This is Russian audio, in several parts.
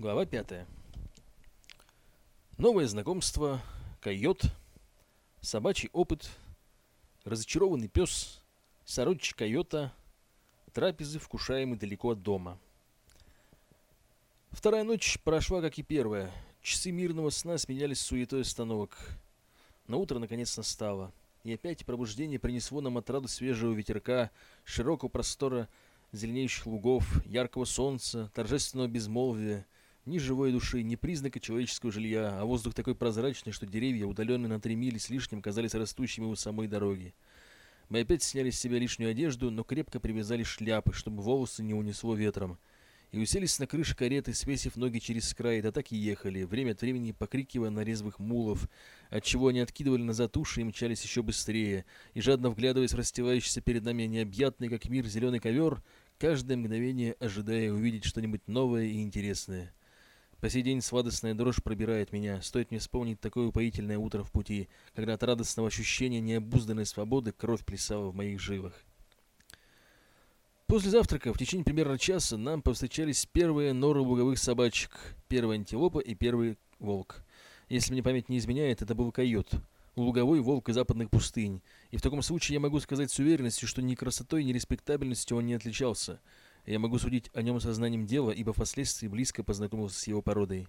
Глава 5. Новое знакомство, койот, собачий опыт, разочарованный пес, сородич койота, трапезы, вкушаемые далеко от дома. Вторая ночь прошла, как и первая. Часы мирного сна сменялись суетой остановок. На утро наконец настало. И опять пробуждение принесло нам отраду свежего ветерка, широкого простора зеленеющих лугов, яркого солнца, торжественного безмолвия — ни живой души, ни признака человеческого жилья, а воздух такой прозрачный, что деревья, удаленные на три мили с лишним, казались растущими у самой дороги. Мы опять сняли с себя лишнюю одежду, но крепко привязали шляпы, чтобы волосы не унесло ветром. И уселись на крыше кареты, свесив ноги через край, да так и ехали, время от времени покрикивая на резвых мулов, отчего они откидывали назад уши и мчались еще быстрее, и жадно вглядываясь в расстилающийся перед нами необъятный, как мир, зеленый ковер, каждое мгновение ожидая увидеть что-нибудь новое и интересное. По сей день сладостная дрожь пробирает меня. Стоит мне вспомнить такое упоительное утро в пути, когда от радостного ощущения необузданной свободы кровь плясала в моих жилах. После завтрака в течение примерно часа нам повстречались первые норы луговых собачек, первая антилопа и первый волк. Если мне память не изменяет, это был койот, луговой волк из западных пустынь. И в таком случае я могу сказать с уверенностью, что ни красотой, ни респектабельностью он не отличался – я могу судить о нем сознанием дела, ибо впоследствии близко познакомился с его породой.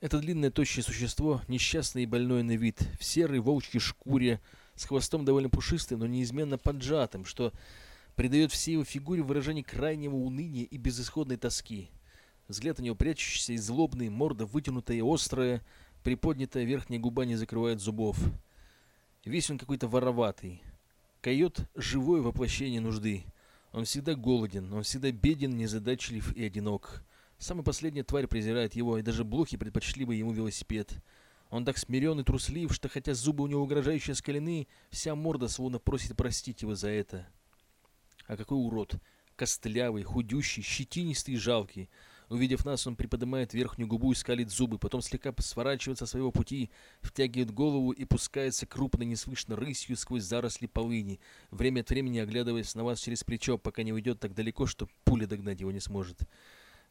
Это длинное тощее существо, несчастное и больное на вид, в серой волчьей шкуре, с хвостом довольно пушистым, но неизменно поджатым, что придает всей его фигуре выражение крайнего уныния и безысходной тоски. Взгляд у него прячущийся и злобный, морда вытянутая и острая, приподнятая верхняя губа не закрывает зубов. Весь он какой-то вороватый. Койот — живое воплощение нужды — он всегда голоден, он всегда беден, незадачлив и одинок. Самая последняя тварь презирает его, и даже блохи предпочли бы ему велосипед. Он так смирен и труслив, что хотя зубы у него угрожающе скалены, вся морда словно просит простить его за это. А какой урод! Костлявый, худющий, щетинистый и жалкий. Увидев нас, он приподнимает верхнюю губу и скалит зубы, потом слегка сворачивается со своего пути, втягивает голову и пускается крупно неслышно рысью сквозь заросли полыни, время от времени оглядываясь на вас через плечо, пока не уйдет так далеко, что пуля догнать его не сможет.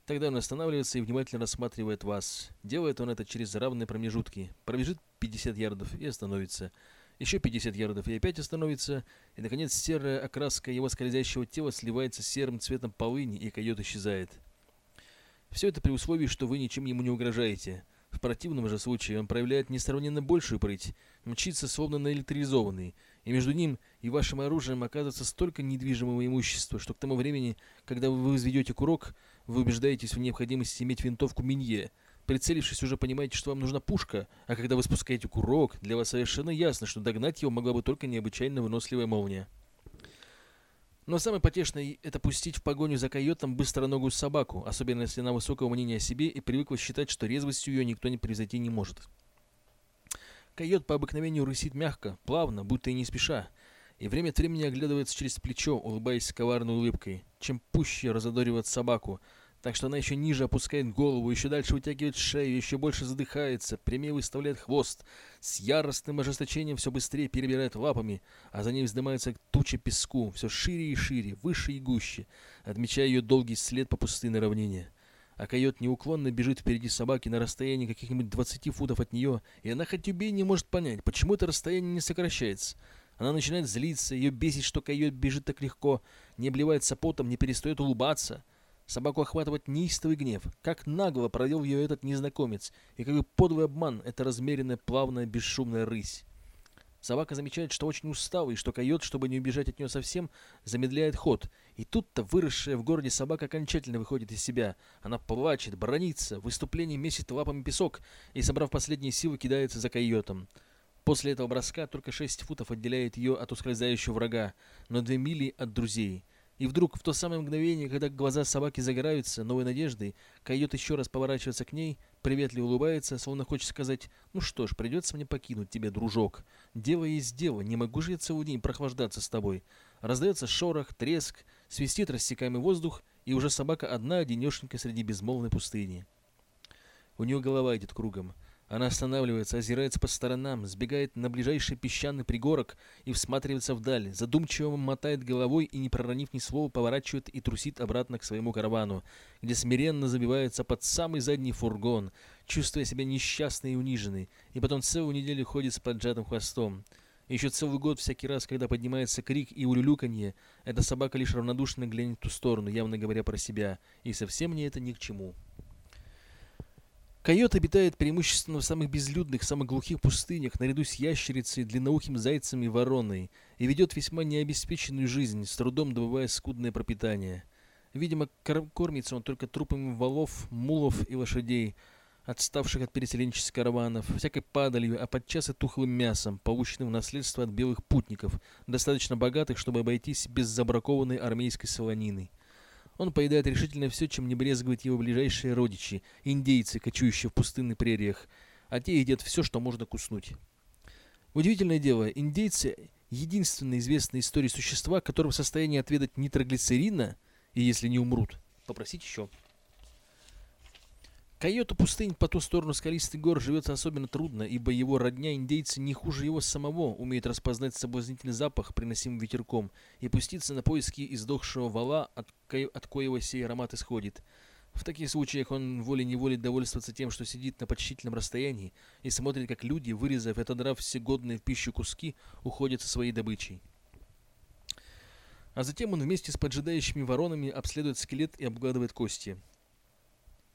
Тогда он останавливается и внимательно рассматривает вас. Делает он это через равные промежутки. Пробежит 50 ярдов и остановится. Еще 50 ярдов и опять остановится. И, наконец, серая окраска его скользящего тела сливается с серым цветом полыни, и койот исчезает. Все это при условии, что вы ничем ему не угрожаете. В противном же случае он проявляет несравненно большую прыть, мчится словно наэлектризованный, и между ним и вашим оружием оказывается столько недвижимого имущества, что к тому времени, когда вы возведете курок, вы убеждаетесь в необходимости иметь винтовку Минье. Прицелившись, уже понимаете, что вам нужна пушка, а когда вы спускаете курок, для вас совершенно ясно, что догнать его могла бы только необычайно выносливая молния. Но самое потешное — это пустить в погоню за койотом быстроногую собаку, особенно если она высокого мнения о себе и привыкла считать, что резвостью ее никто не превзойти не может. Койот по обыкновению рысит мягко, плавно, будто и не спеша, и время от времени оглядывается через плечо, улыбаясь коварной улыбкой. Чем пуще разодоривает собаку — так что она еще ниже опускает голову, еще дальше вытягивает шею, еще больше задыхается, прямее выставляет хвост, с яростным ожесточением все быстрее перебирает лапами, а за ней вздымается туча песку, все шире и шире, выше и гуще, отмечая ее долгий след по пустынной равнине. А койот неуклонно бежит впереди собаки на расстоянии каких-нибудь 20 футов от нее, и она хоть убей не может понять, почему это расстояние не сокращается. Она начинает злиться, ее бесит, что койот бежит так легко, не обливается потом, не перестает улыбаться — Собаку охватывает неистовый гнев. Как нагло провел ее этот незнакомец, и какой подлый обман эта размеренная, плавная, бесшумная рысь. Собака замечает, что очень устал, и что койот, чтобы не убежать от нее совсем, замедляет ход. И тут-то выросшая в городе собака окончательно выходит из себя. Она плачет, бронится, в выступлении месит лапами песок и, собрав последние силы, кидается за койотом. После этого броска только шесть футов отделяет ее от ускользающего врага, но две мили от друзей — и вдруг, в то самое мгновение, когда глаза собаки загораются новой надеждой, койот еще раз поворачивается к ней, приветливо улыбается, словно хочет сказать «Ну что ж, придется мне покинуть тебя, дружок. Дело есть дело, не могу же я целый день прохлаждаться с тобой». Раздается шорох, треск, свистит рассекаемый воздух, и уже собака одна, одинешенька среди безмолвной пустыни. У нее голова идет кругом. Она останавливается, озирается по сторонам, сбегает на ближайший песчаный пригорок и всматривается вдаль, задумчиво мотает головой и, не проронив ни слова, поворачивает и трусит обратно к своему каравану, где смиренно забивается под самый задний фургон, чувствуя себя несчастной и униженной, и потом целую неделю ходит с поджатым хвостом. И еще целый год всякий раз, когда поднимается крик и улюлюканье, эта собака лишь равнодушно глянет в ту сторону, явно говоря про себя, и совсем мне это ни к чему. Койот обитает преимущественно в самых безлюдных, самых глухих пустынях, наряду с ящерицей, длинноухим зайцем и вороной, и ведет весьма необеспеченную жизнь, с трудом добывая скудное пропитание. Видимо, кормится он только трупами валов, мулов и лошадей, отставших от переселенческих караванов, всякой падалью, а подчас и тухлым мясом, полученным в наследство от белых путников, достаточно богатых, чтобы обойтись без забракованной армейской солонины. Он поедает решительно все, чем не брезгуют его ближайшие родичи, индейцы, кочующие в пустынных прериях, а те едят все, что можно куснуть. Удивительное дело, индейцы — единственные известные истории существа, которые в состоянии отведать нитроглицерина, и если не умрут, попросить еще. Койоту пустынь по ту сторону скалистых гор живется особенно трудно, ибо его родня индейцы не хуже его самого умеют распознать соблазнительный запах, приносимый ветерком, и пуститься на поиски издохшего вала, от, ко от коего сей аромат исходит. В таких случаях он волей-неволей довольствуется тем, что сидит на почтительном расстоянии и смотрит, как люди, вырезав и отодрав все годные в пищу куски, уходят со своей добычей. А затем он вместе с поджидающими воронами обследует скелет и обгладывает кости.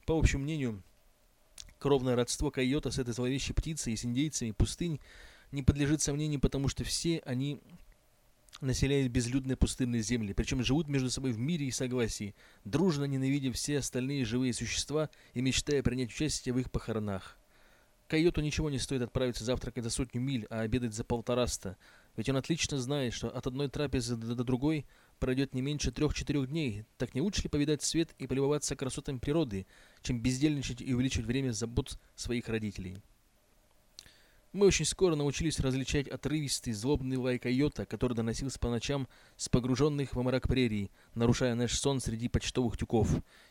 По общему мнению, кровное родство койота с этой зловещей птицей и с индейцами пустынь не подлежит сомнению, потому что все они населяют безлюдные пустынные земли, причем живут между собой в мире и согласии, дружно ненавидя все остальные живые существа и мечтая принять участие в их похоронах. Койоту ничего не стоит отправиться завтракать за сотню миль, а обедать за полтораста, ведь он отлично знает, что от одной трапезы до, другой пройдет не меньше трех-четырех дней. Так не лучше ли повидать свет и полюбоваться красотами природы, чем бездельничать и увеличивать время забот своих родителей? Мы очень скоро научились различать отрывистый злобный лай койота, который доносился по ночам с погруженных во мрак прерий, нарушая наш сон среди почтовых тюков.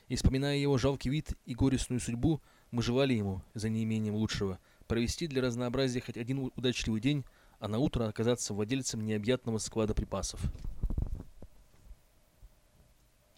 И вспоминая его жалкий вид и горестную судьбу, мы желали ему, за неимением лучшего, провести для разнообразия хоть один удачливый день, а на утро оказаться владельцем необъятного склада припасов.